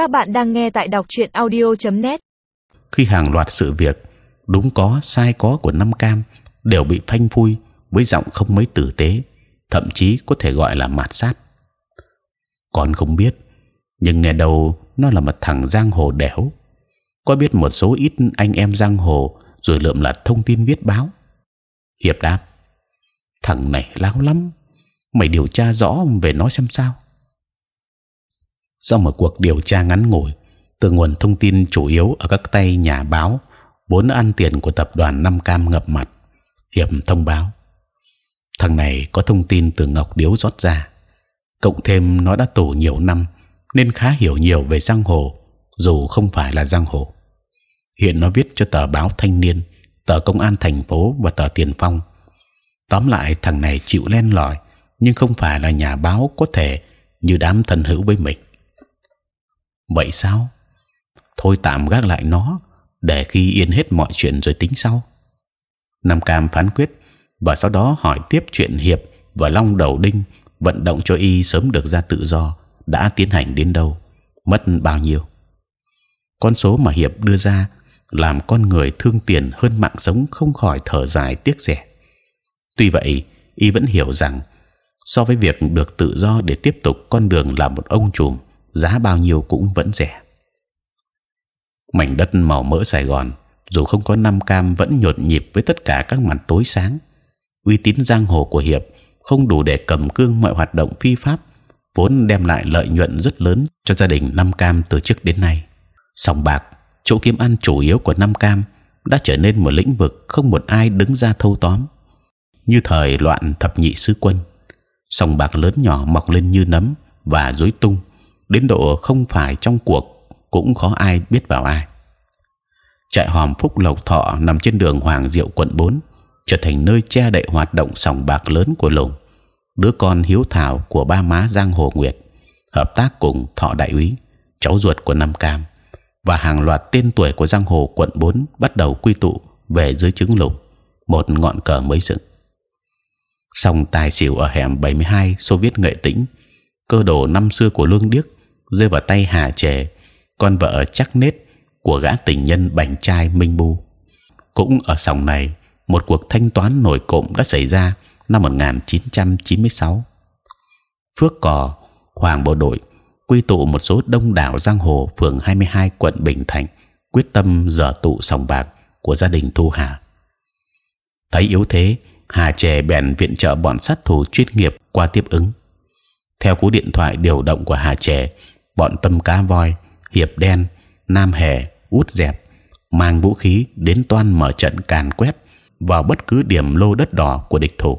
Các bạn đang nghe tại đọc truyện audio.net. Khi hàng loạt sự việc đúng có sai có của năm cam đều bị phanh phui với giọng không mấy tử tế, thậm chí có thể gọi là mạt sát. còn không biết, nhưng nghe đầu nó là một thằng giang hồ đẻo. Có biết một số ít anh em giang hồ rồi lượm lặt thông tin viết báo. Hiệp đáp, thằng này láo lắm, mày điều tra rõ về nó xem sao. Sau một cuộc điều tra ngắn ngủi, từ nguồn thông tin chủ yếu ở các tay nhà báo, vốn ăn tiền của tập đoàn Nam Cam ngập mặt, hiệp thông báo thằng này có thông tin từ Ngọc Điếu rót ra, cộng thêm nó đã tù nhiều năm nên khá hiểu nhiều về giang hồ, dù không phải là giang hồ. Hiện nó viết cho tờ báo Thanh niên, tờ Công an thành phố và tờ Tiền Phong. Tóm lại thằng này chịu len lỏi, nhưng không phải là nhà báo có thể như đám thần hữu với mình. Vậy sao? Thôi tạm gác lại nó, để khi yên hết mọi chuyện rồi tính sau. Nam Cam phán quyết và sau đó hỏi tiếp chuyện hiệp và Long Đầu Đinh vận động cho y sớm được ra tự do đã tiến hành đến đâu, mất bao nhiêu. Con số mà hiệp đưa ra làm con người thương tiền hơn mạng sống không khỏi thở dài tiếc rẻ. Tuy vậy, y vẫn hiểu rằng so với việc được tự do để tiếp tục con đường làm một ông trùm, giá bao nhiêu cũng vẫn rẻ. Mảnh đất màu mỡ Sài Gòn, dù không có năm cam vẫn nhộn nhịp với tất cả các mặt tối sáng. uy tín giang hồ của hiệp không đủ để cầm cương mọi hoạt động phi pháp, vốn đem lại lợi nhuận rất lớn cho gia đình năm cam từ trước đến nay. Sòng bạc, chỗ kiếm ăn chủ yếu của năm cam đã trở nên một lĩnh vực không một ai đứng ra thâu tóm. Như thời loạn thập nhị sứ quân, sòng bạc lớn nhỏ mọc lên như nấm và rối tung đến độ không phải trong cuộc cũng khó ai biết vào ai. Trại hòm Phúc Lộc Thọ nằm trên đường Hoàng Diệu quận 4 trở thành nơi che đậy hoạt động sòng bạc lớn của Lùng, đứa con hiếu thảo của ba má Giang Hồ Nguyệt, hợp tác cùng Thọ Đại úy, cháu ruột của Nam Cam và hàng loạt tên tuổi của Giang Hồ quận 4 bắt đầu quy tụ về dưới trứng Lùng, một ngọn cờ mới dựng. Sòng tài xỉu ở hẻm 72 Xô Viết Nghệ Tĩnh, cơ đồ năm xưa của Lương Điếc rơi vào tay Hà Trề, con vợ chắc nết của gã tình nhân bảnh trai Minh Bu. Cũng ở sòng này, một cuộc thanh toán nổi cộm đã xảy ra năm 1996. Phước Cò, Hoàng Bộ đội quy tụ một số đông đảo giang hồ phường 22 quận Bình Thạnh quyết tâm dở tụ sòng bạc của gia đình Thu Hà. Thấy yếu thế, Hà Trề bèn viện trợ bọn sát thủ chuyên nghiệp qua tiếp ứng. Theo cú điện thoại điều động của Hà Trề, bọn tâm cá voi, hiệp đen, nam hề, út dẹp mang vũ khí đến toan mở trận càn quét vào bất cứ điểm lô đất đỏ của địch thủ.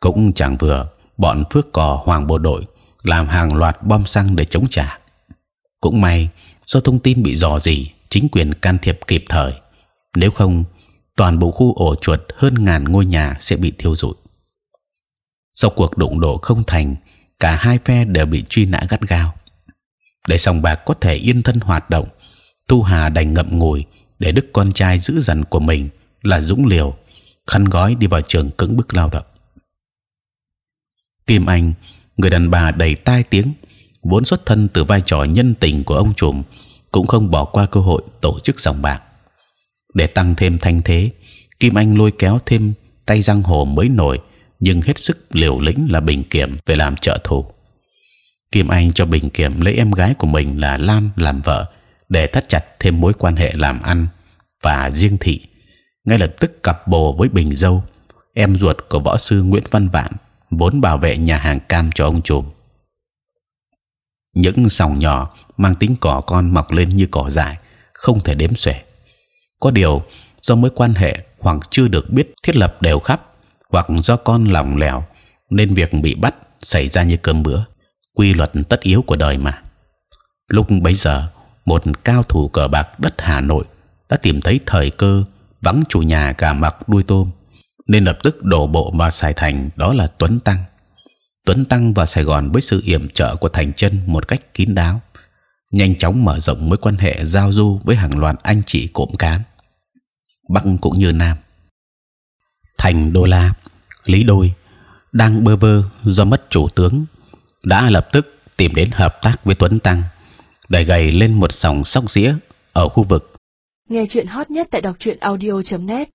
Cũng chẳng vừa, bọn phước cò hoàng bộ đội làm hàng loạt bom xăng để chống trả. Cũng may do thông tin bị dò dỉ, chính quyền can thiệp kịp thời. Nếu không, toàn bộ khu ổ chuột hơn ngàn ngôi nhà sẽ bị thiêu rụi. Sau cuộc đụng độ không thành, cả hai phe đều bị truy nã gắt gao. Để sòng bạc có thể yên thân hoạt động, Tu Hà đành ngậm ngùi để đức con trai giữ dằn của mình là Dũng liều khăn gói đi vào trường cứng bức lao động. Kim Anh, người đàn bà đầy tai tiếng, vốn xuất thân từ vai trò nhân tình của ông trùm, cũng không bỏ qua cơ hội tổ chức sòng bạc. Để tăng thêm thanh thế, Kim Anh lôi kéo thêm tay giang hồ mới nổi, nhưng hết sức liều lĩnh là Bình Kiểm về làm trợ thủ. Kim Anh cho Bình Kiểm lấy em gái của mình là Lam làm vợ để thắt chặt thêm mối quan hệ làm ăn và riêng thị ngay lập tức cặp bồ với Bình Dâu, em ruột của võ sư Nguyễn Văn Vạn, vốn bảo vệ nhà hàng cam cho ông trùm. Những sòng nhỏ mang tính cỏ con mọc lên như cỏ dại, không thể đếm xuể. Có điều do mối quan hệ hoặc chưa được biết thiết lập đều khắp, hoặc do con lỏng lẻo nên việc bị bắt xảy ra như cơm bữa, quy luật tất yếu của đời mà. Lúc bấy giờ, một cao thủ cờ bạc đất Hà Nội đã tìm thấy thời cơ vắng chủ nhà cả mặc đuôi tôm nên lập tức đổ bộ vào Sài Thành đó là Tuấn Tăng. Tuấn Tăng vào Sài Gòn với sự yểm trợ của Thành Chân một cách kín đáo, nhanh chóng mở rộng mối quan hệ giao du với hàng loạt anh chị cộm cán, Bắc cũng như Nam. Thành Đô La, Lý Đôi đang bơ vơ do mất chủ tướng đã lập tức tìm đến hợp tác với Tuấn Tăng để gầy lên một sòng sóc dĩa ở khu vực. Nghe chuyện hot nhất tại đọc truyện audio.net